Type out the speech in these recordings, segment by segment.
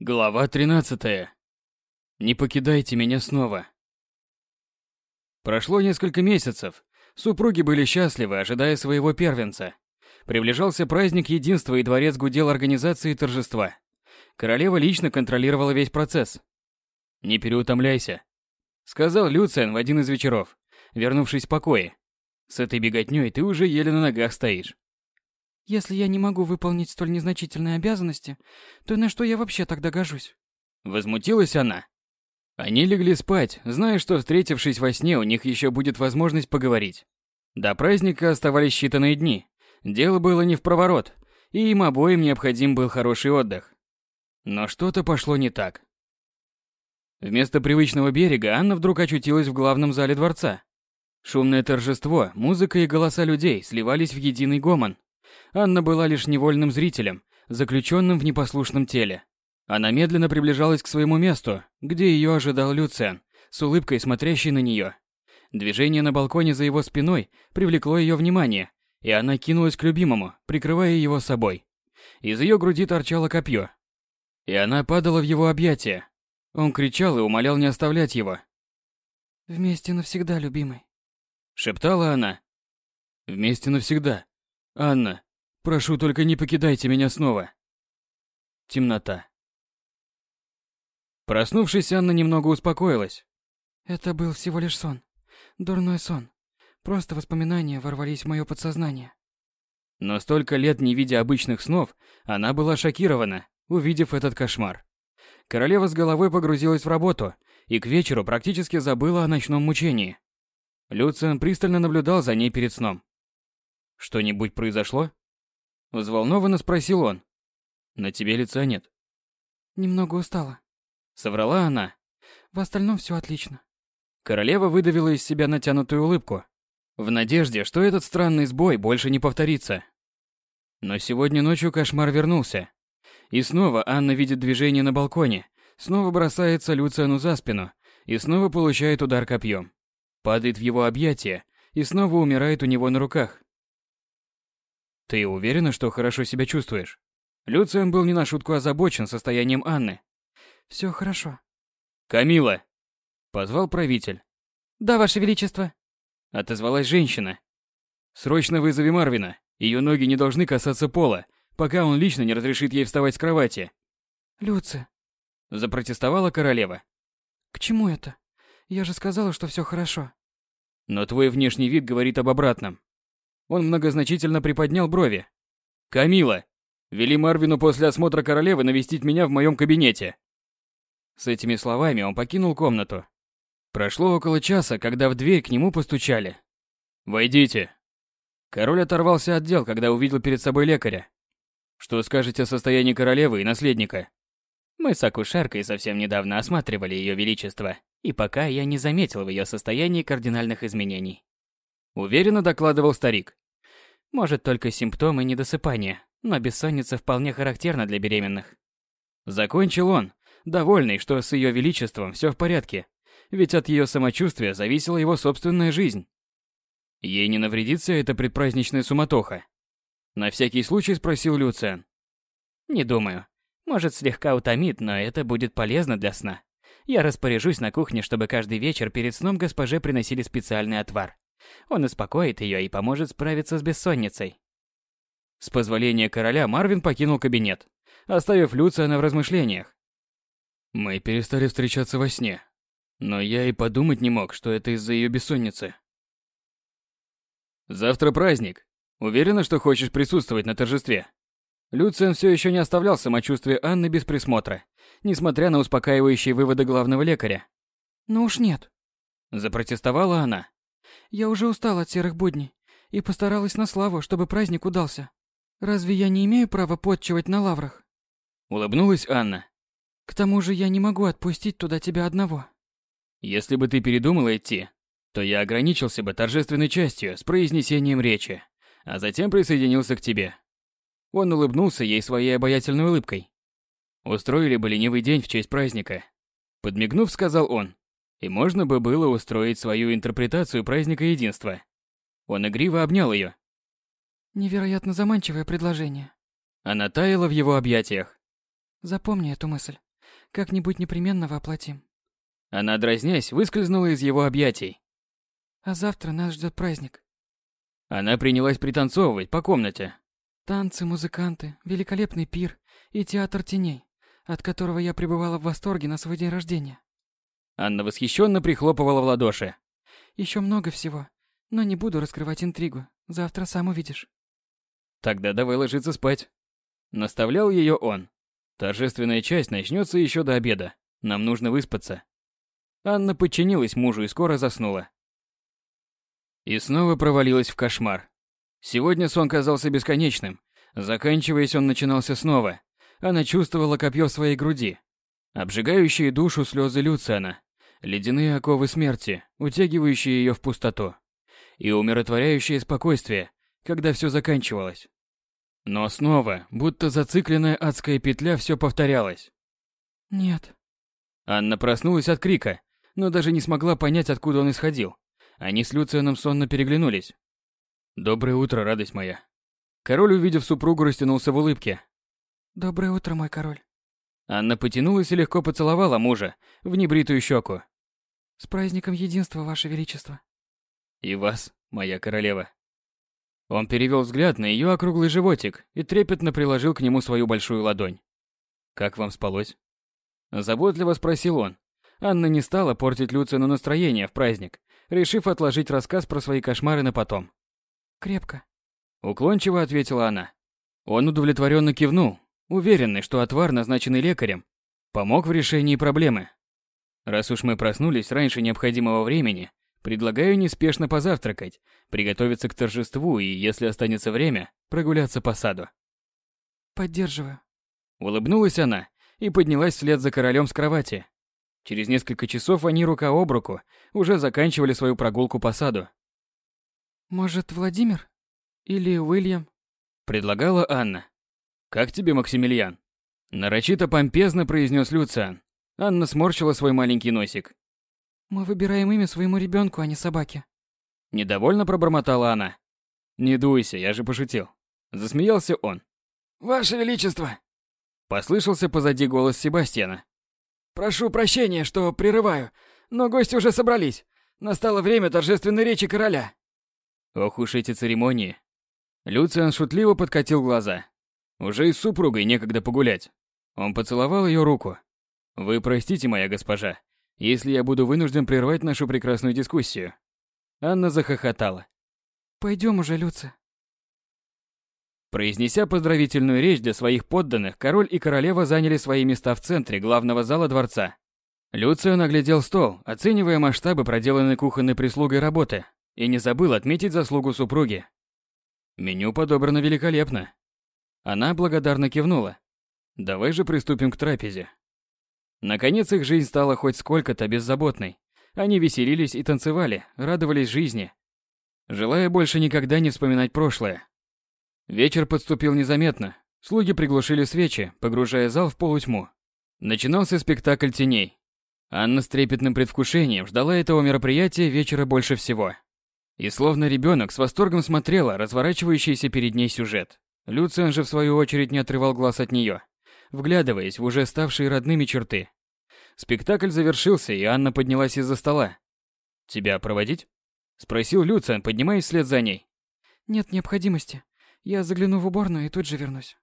Глава 13. Не покидайте меня снова. Прошло несколько месяцев. Супруги были счастливы, ожидая своего первенца. Приближался праздник единства, и дворец гудел организацией торжества. Королева лично контролировала весь процесс. «Не переутомляйся», — сказал Люциан в один из вечеров, вернувшись в покое. «С этой беготней ты уже еле на ногах стоишь». Если я не могу выполнить столь незначительные обязанности, то на что я вообще тогда гожусь? Возмутилась она. Они легли спать, зная, что встретившись во сне, у них еще будет возможность поговорить. До праздника оставались считанные дни. Дело было не в проворот, и им обоим необходим был хороший отдых. Но что-то пошло не так. Вместо привычного берега Анна вдруг очутилась в главном зале дворца. Шумное торжество, музыка и голоса людей сливались в единый гомон. Анна была лишь невольным зрителем, заключенным в непослушном теле. Она медленно приближалась к своему месту, где ее ожидал Люциан, с улыбкой смотрящий на нее. Движение на балконе за его спиной привлекло ее внимание, и она кинулась к любимому, прикрывая его собой. Из ее груди торчало копье. И она падала в его объятия. Он кричал и умолял не оставлять его. «Вместе навсегда, любимый», — шептала она. «Вместе навсегда. Анна, Прошу, только не покидайте меня снова. Темнота. Проснувшись, Анна немного успокоилась. Это был всего лишь сон. Дурной сон. Просто воспоминания ворвались в мое подсознание. Но столько лет не видя обычных снов, она была шокирована, увидев этот кошмар. Королева с головой погрузилась в работу и к вечеру практически забыла о ночном мучении. Люциан пристально наблюдал за ней перед сном. Что-нибудь произошло? Взволнованно спросил он. На тебе лица нет. Немного устала. Соврала она. В остальном все отлично. Королева выдавила из себя натянутую улыбку, в надежде, что этот странный сбой больше не повторится. Но сегодня ночью кошмар вернулся. И снова Анна видит движение на балконе, снова бросается Люциану за спину и снова получает удар копьем. Падает в его объятия и снова умирает у него на руках. Ты уверена, что хорошо себя чувствуешь? Люциан был не на шутку озабочен состоянием Анны. Все хорошо. Камила! Позвал правитель. Да, ваше величество. Отозвалась женщина. Срочно вызови Марвина. Ее ноги не должны касаться пола, пока он лично не разрешит ей вставать с кровати. Люци. Запротестовала королева. К чему это? Я же сказала, что все хорошо. Но твой внешний вид говорит об обратном. Он многозначительно приподнял брови. «Камила, вели Марвину после осмотра королевы навестить меня в моем кабинете». С этими словами он покинул комнату. Прошло около часа, когда в дверь к нему постучали. «Войдите». Король оторвался от дел, когда увидел перед собой лекаря. «Что скажете о состоянии королевы и наследника?» Мы с акушеркой совсем недавно осматривали ее величество, и пока я не заметил в ее состоянии кардинальных изменений. Уверенно докладывал старик. Может, только симптомы недосыпания, но бессонница вполне характерна для беременных. Закончил он, довольный, что с ее величеством все в порядке, ведь от ее самочувствия зависела его собственная жизнь. Ей не навредится эта предпраздничная суматоха? На всякий случай спросил Люциан. Не думаю. Может, слегка утомит, но это будет полезно для сна. Я распоряжусь на кухне, чтобы каждый вечер перед сном госпоже приносили специальный отвар. Он успокоит ее и поможет справиться с бессонницей. С позволения короля Марвин покинул кабинет, оставив Люциана в размышлениях. Мы перестали встречаться во сне, но я и подумать не мог, что это из-за ее бессонницы. Завтра праздник. Уверена, что хочешь присутствовать на торжестве? Люциан все еще не оставлял самочувствие Анны без присмотра, несмотря на успокаивающие выводы главного лекаря. «Ну уж нет», – запротестовала она. Я уже устала от серых будней и постаралась на славу, чтобы праздник удался. Разве я не имею права подчивать на лаврах? Улыбнулась Анна. К тому же я не могу отпустить туда тебя одного. Если бы ты передумала идти, то я ограничился бы торжественной частью с произнесением речи, а затем присоединился к тебе. Он улыбнулся ей своей обаятельной улыбкой. Устроили бы ленивый день в честь праздника. Подмигнув, сказал он и можно бы было устроить свою интерпретацию праздника единства. Он игриво обнял ее. Невероятно заманчивое предложение. Она таяла в его объятиях. Запомни эту мысль. Как-нибудь непременно воплотим. Она, дразнясь, выскользнула из его объятий. А завтра нас ждет праздник. Она принялась пританцовывать по комнате. Танцы, музыканты, великолепный пир и театр теней, от которого я пребывала в восторге на свой день рождения. Анна восхищенно прихлопывала в ладоши. Еще много всего, но не буду раскрывать интригу. Завтра сам увидишь. Тогда давай ложиться спать. Наставлял ее он. Торжественная часть начнется еще до обеда. Нам нужно выспаться. Анна подчинилась мужу и скоро заснула. И снова провалилась в кошмар. Сегодня сон казался бесконечным. Заканчиваясь, он начинался снова. Она чувствовала копье в своей груди. Обжигающие душу слезы Люциана. Ледяные оковы смерти, утягивающие ее в пустоту. И умиротворяющее спокойствие, когда все заканчивалось. Но снова, будто зацикленная адская петля, все повторялось. Нет. Анна проснулась от крика, но даже не смогла понять, откуда он исходил. Они с Люцианом сонно переглянулись. «Доброе утро, радость моя». Король, увидев супругу, растянулся в улыбке. «Доброе утро, мой король». Анна потянулась и легко поцеловала мужа в небритую щеку. «С праздником единства, ваше величество». «И вас, моя королева». Он перевел взгляд на ее округлый животик и трепетно приложил к нему свою большую ладонь. «Как вам спалось?» Заботливо спросил он. Анна не стала портить Люцину настроение в праздник, решив отложить рассказ про свои кошмары на потом. «Крепко», — уклончиво ответила она. Он удовлетворенно кивнул, уверенный, что отвар, назначенный лекарем, помог в решении проблемы. Раз уж мы проснулись раньше необходимого времени, предлагаю неспешно позавтракать, приготовиться к торжеству и, если останется время, прогуляться по саду. Поддерживаю. Улыбнулась она и поднялась вслед за королем с кровати. Через несколько часов они рука об руку уже заканчивали свою прогулку по саду. «Может, Владимир? Или Уильям?» Предлагала Анна. «Как тебе, Максимилиан?» Нарочито помпезно произнес Люциан. Анна сморщила свой маленький носик. «Мы выбираем имя своему ребенку, а не собаке». Недовольно пробормотала она. «Не дуйся, я же пошутил». Засмеялся он. «Ваше Величество!» Послышался позади голос Себастьяна. «Прошу прощения, что прерываю, но гости уже собрались. Настало время торжественной речи короля». Ох уж эти церемонии. Люциан шутливо подкатил глаза. Уже и с супругой некогда погулять. Он поцеловал ее руку. «Вы простите, моя госпожа, если я буду вынужден прервать нашу прекрасную дискуссию». Анна захохотала. «Пойдем уже, Люци». Произнеся поздравительную речь для своих подданных, король и королева заняли свои места в центре главного зала дворца. Люцио наглядел стол, оценивая масштабы проделанной кухонной прислугой работы, и не забыл отметить заслугу супруги. Меню подобрано великолепно. Она благодарно кивнула. Давай же приступим к трапезе. Наконец их жизнь стала хоть сколько-то беззаботной. Они веселились и танцевали, радовались жизни, желая больше никогда не вспоминать прошлое. Вечер подступил незаметно. Слуги приглушили свечи, погружая зал в полутьму. Начинался спектакль теней. Анна с трепетным предвкушением ждала этого мероприятия вечера больше всего. И словно ребенок с восторгом смотрела разворачивающийся перед ней сюжет. Люциан же в свою очередь не отрывал глаз от нее, вглядываясь в уже ставшие родными черты. Спектакль завершился, и Анна поднялась из-за стола. «Тебя проводить?» – спросил Люциан, поднимаясь вслед за ней. «Нет необходимости. Я загляну в уборную и тут же вернусь.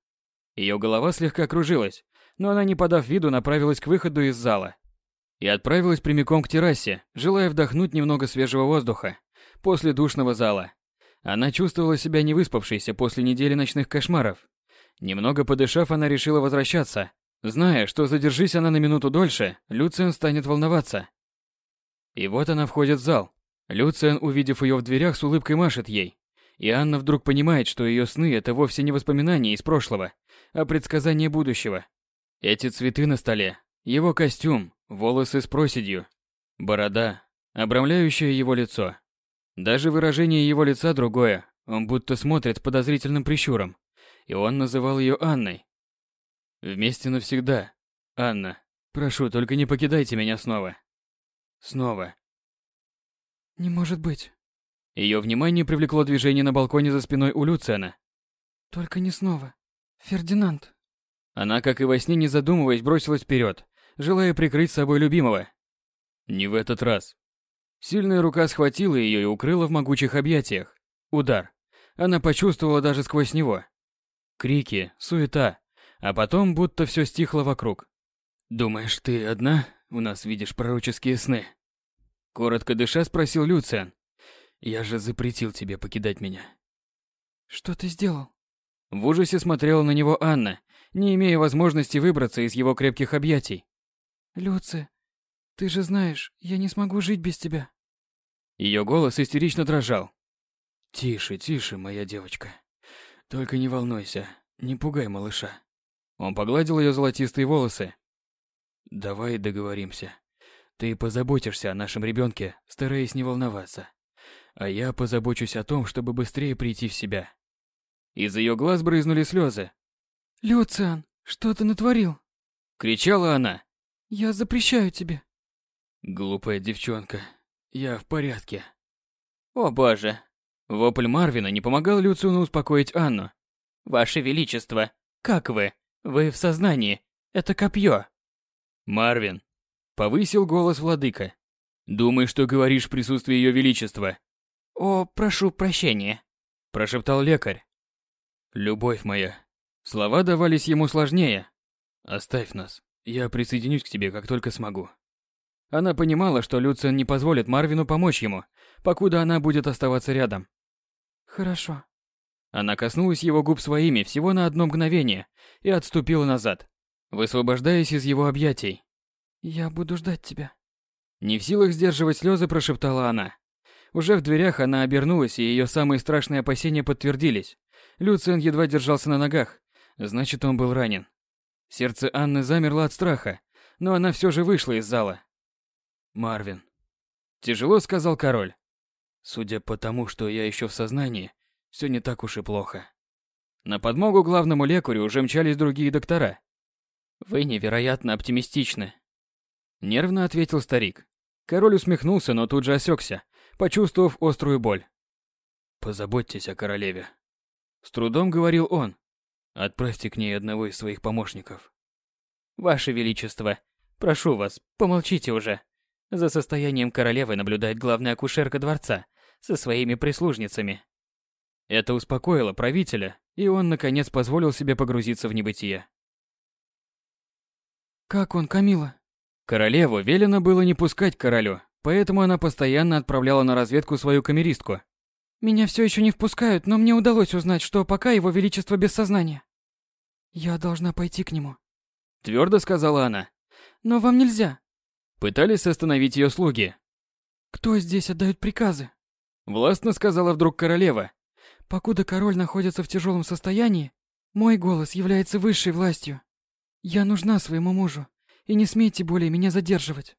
Ее голова слегка кружилась, но она, не подав виду, направилась к выходу из зала. И отправилась прямиком к террасе, желая вдохнуть немного свежего воздуха после душного зала. Она чувствовала себя невыспавшейся после недели ночных кошмаров. Немного подышав, она решила возвращаться, зная, что задержись она на минуту дольше, Люциан станет волноваться. И вот она входит в зал. Люциан, увидев ее в дверях, с улыбкой машет ей. И Анна вдруг понимает, что ее сны – это вовсе не воспоминания из прошлого, а предсказание будущего. Эти цветы на столе, его костюм, волосы с проседью, борода, обрамляющая его лицо. Даже выражение его лица другое, он будто смотрит с подозрительным прищуром. И он называл ее Анной. Вместе навсегда. Анна, прошу, только не покидайте меня снова. Снова. Не может быть. Ее внимание привлекло движение на балконе за спиной у Люциана. Только не снова. Фердинанд. Она, как и во сне, не задумываясь, бросилась вперед, желая прикрыть собой любимого. Не в этот раз. Сильная рука схватила ее и укрыла в могучих объятиях. Удар. Она почувствовала даже сквозь него. Крики, суета, а потом будто все стихло вокруг. «Думаешь, ты одна? У нас видишь пророческие сны?» Коротко дыша спросил Люциан. «Я же запретил тебе покидать меня». «Что ты сделал?» В ужасе смотрела на него Анна, не имея возможности выбраться из его крепких объятий. «Люци, ты же знаешь, я не смогу жить без тебя». Ее голос истерично дрожал. «Тише, тише, моя девочка. Только не волнуйся, не пугай малыша». Он погладил ее золотистые волосы. «Давай договоримся. Ты позаботишься о нашем ребенке, стараясь не волноваться. А я позабочусь о том, чтобы быстрее прийти в себя». Из ее глаз брызнули слезы. «Люциан, что ты натворил?» Кричала она. «Я запрещаю тебе». Глупая девчонка. Я в порядке. О боже. Вопль Марвина не помогал Люциану успокоить Анну. Ваше Величество, как вы? Вы в сознании. Это копье. Марвин. Повысил голос владыка. Думай, что говоришь в присутствии ее величества. О, прошу прощения. Прошептал лекарь. Любовь моя. Слова давались ему сложнее. Оставь нас. Я присоединюсь к тебе, как только смогу. Она понимала, что Люциан не позволит Марвину помочь ему, покуда она будет оставаться рядом. Хорошо. Она коснулась его губ своими всего на одно мгновение и отступила назад, высвобождаясь из его объятий. Я буду ждать тебя. Не в силах сдерживать слезы, прошептала она. Уже в дверях она обернулась, и ее самые страшные опасения подтвердились. Люциан едва держался на ногах, значит, он был ранен. Сердце Анны замерло от страха, но она все же вышла из зала. Марвин. Тяжело сказал король. Судя по тому, что я еще в сознании, все не так уж и плохо. На подмогу главному лекарю уже мчались другие доктора. Вы невероятно оптимистичны. Нервно ответил старик. Король усмехнулся, но тут же осекся, почувствовав острую боль. Позаботьтесь о королеве. С трудом говорил он. Отправьте к ней одного из своих помощников. Ваше Величество, прошу вас, помолчите уже. За состоянием королевы наблюдает главная акушерка дворца со своими прислужницами. Это успокоило правителя, и он, наконец, позволил себе погрузиться в небытие. «Как он, Камила?» Королеву велено было не пускать к королю, поэтому она постоянно отправляла на разведку свою камеристку. «Меня все еще не впускают, но мне удалось узнать, что пока его величество без сознания. Я должна пойти к нему», — твердо сказала она. «Но вам нельзя. Пытались остановить ее слуги. «Кто здесь отдает приказы?» Властно сказала вдруг королева. «Покуда король находится в тяжелом состоянии, мой голос является высшей властью. Я нужна своему мужу, и не смейте более меня задерживать».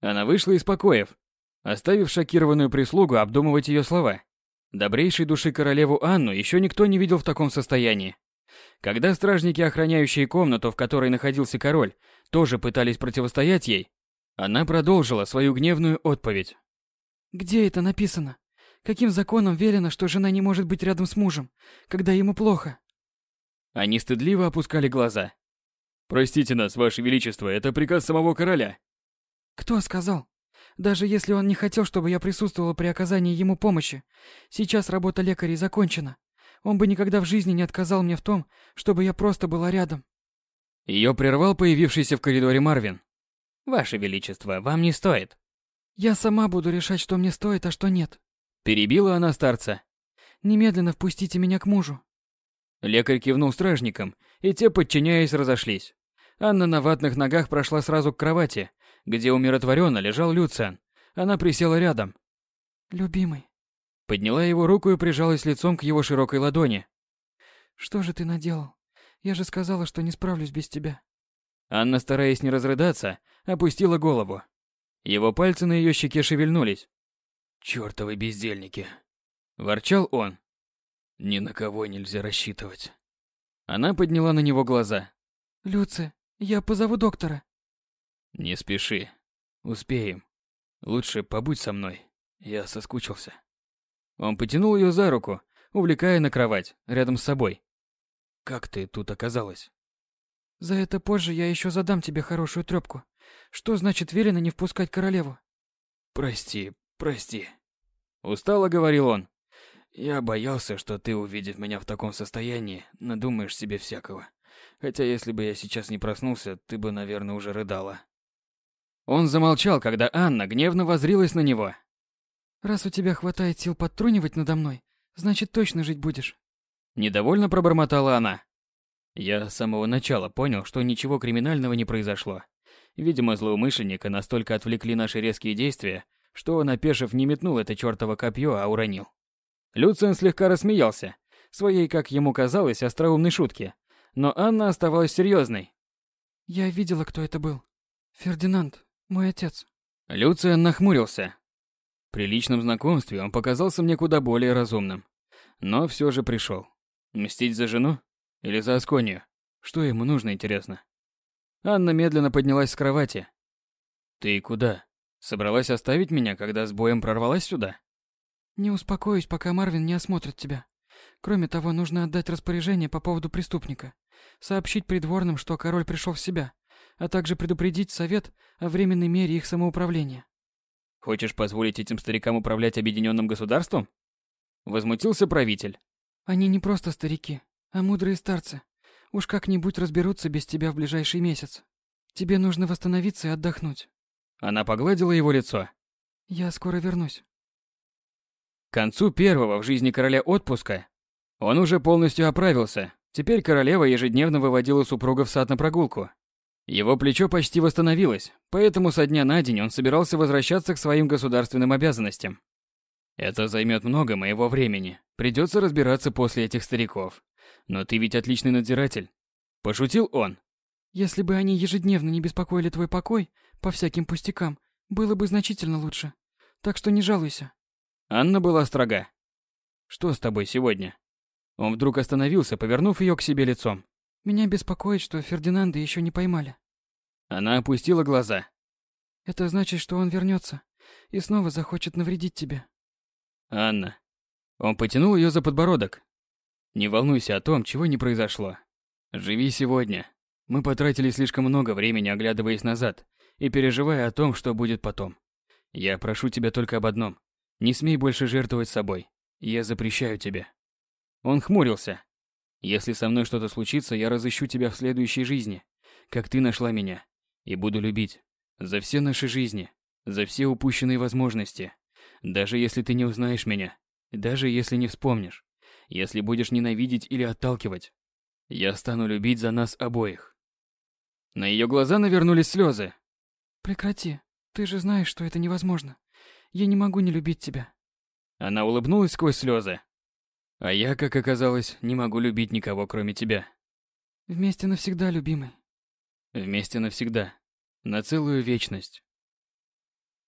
Она вышла из покоев, оставив шокированную прислугу обдумывать ее слова. Добрейшей души королеву Анну еще никто не видел в таком состоянии. Когда стражники, охраняющие комнату, в которой находился король, тоже пытались противостоять ей, она продолжила свою гневную отповедь. «Где это написано? Каким законом велено, что жена не может быть рядом с мужем, когда ему плохо?» Они стыдливо опускали глаза. «Простите нас, Ваше Величество, это приказ самого короля». «Кто сказал? Даже если он не хотел, чтобы я присутствовала при оказании ему помощи, сейчас работа лекарей закончена. Он бы никогда в жизни не отказал мне в том, чтобы я просто была рядом». Ее прервал появившийся в коридоре Марвин. Ваше Величество, вам не стоит. Я сама буду решать, что мне стоит, а что нет. Перебила она старца. Немедленно впустите меня к мужу. Лекарь кивнул стражникам, и те, подчиняясь, разошлись. Анна на ватных ногах прошла сразу к кровати, где умиротворенно лежал Люциан. Она присела рядом. «Любимый». Подняла его руку и прижалась лицом к его широкой ладони. «Что же ты наделал? Я же сказала, что не справлюсь без тебя». Анна, стараясь не разрыдаться, опустила голову. Его пальцы на ее щеке шевельнулись. «Чёртовы бездельники!» Ворчал он. «Ни на кого нельзя рассчитывать». Она подняла на него глаза. «Люци, я позову доктора». «Не спеши. Успеем. Лучше побудь со мной. Я соскучился». Он потянул ее за руку, увлекая на кровать, рядом с собой. «Как ты тут оказалась?» За это позже я еще задам тебе хорошую трёпку. Что значит велено не впускать королеву? Прости, прости. Устало говорил он. Я боялся, что ты, увидев меня в таком состоянии, надумаешь себе всякого. Хотя если бы я сейчас не проснулся, ты бы, наверное, уже рыдала. Он замолчал, когда Анна гневно возрилась на него. Раз у тебя хватает сил подтрунивать надо мной, значит, точно жить будешь. Недовольно пробормотала она. Я с самого начала понял, что ничего криминального не произошло. Видимо, злоумышленника настолько отвлекли наши резкие действия, что он, опешив, не метнул это чёртово копье, а уронил. Люциан слегка рассмеялся, своей, как ему казалось, остроумной шутке. Но Анна оставалась серьезной. «Я видела, кто это был. Фердинанд, мой отец». Люциан нахмурился. При личном знакомстве он показался мне куда более разумным. Но все же пришел. Мстить за жену? Или за Асконию? Что ему нужно, интересно? Анна медленно поднялась с кровати. «Ты куда? Собралась оставить меня, когда с боем прорвалась сюда?» «Не успокоюсь, пока Марвин не осмотрит тебя. Кроме того, нужно отдать распоряжение по поводу преступника. Сообщить придворным, что король пришел в себя, а также предупредить совет о временной мере их самоуправления». «Хочешь позволить этим старикам управлять объединенным государством?» Возмутился правитель. «Они не просто старики, а мудрые старцы. Уж как-нибудь разберутся без тебя в ближайший месяц. Тебе нужно восстановиться и отдохнуть. Она погладила его лицо. Я скоро вернусь. К концу первого в жизни короля отпуска он уже полностью оправился. Теперь королева ежедневно выводила супруга в сад на прогулку. Его плечо почти восстановилось, поэтому со дня на день он собирался возвращаться к своим государственным обязанностям. Это займет много моего времени. Придется разбираться после этих стариков. Но ты ведь отличный надзиратель. Пошутил он. Если бы они ежедневно не беспокоили твой покой по всяким пустякам, было бы значительно лучше. Так что не жалуйся. Анна была строга. Что с тобой сегодня? Он вдруг остановился, повернув ее к себе лицом. Меня беспокоит, что Фердинанда еще не поймали. Она опустила глаза. Это значит, что он вернется и снова захочет навредить тебе. Анна. Он потянул ее за подбородок, не волнуйся о том, чего не произошло. Живи сегодня. Мы потратили слишком много времени, оглядываясь назад и переживая о том, что будет потом. Я прошу тебя только об одном. Не смей больше жертвовать собой. Я запрещаю тебе. Он хмурился. Если со мной что-то случится, я разыщу тебя в следующей жизни, как ты нашла меня, и буду любить. За все наши жизни, за все упущенные возможности. Даже если ты не узнаешь меня, даже если не вспомнишь если будешь ненавидеть или отталкивать. Я стану любить за нас обоих. На ее глаза навернулись слезы. Прекрати. Ты же знаешь, что это невозможно. Я не могу не любить тебя. Она улыбнулась сквозь слезы. А я, как оказалось, не могу любить никого, кроме тебя. Вместе навсегда, любимый. Вместе навсегда. На целую вечность.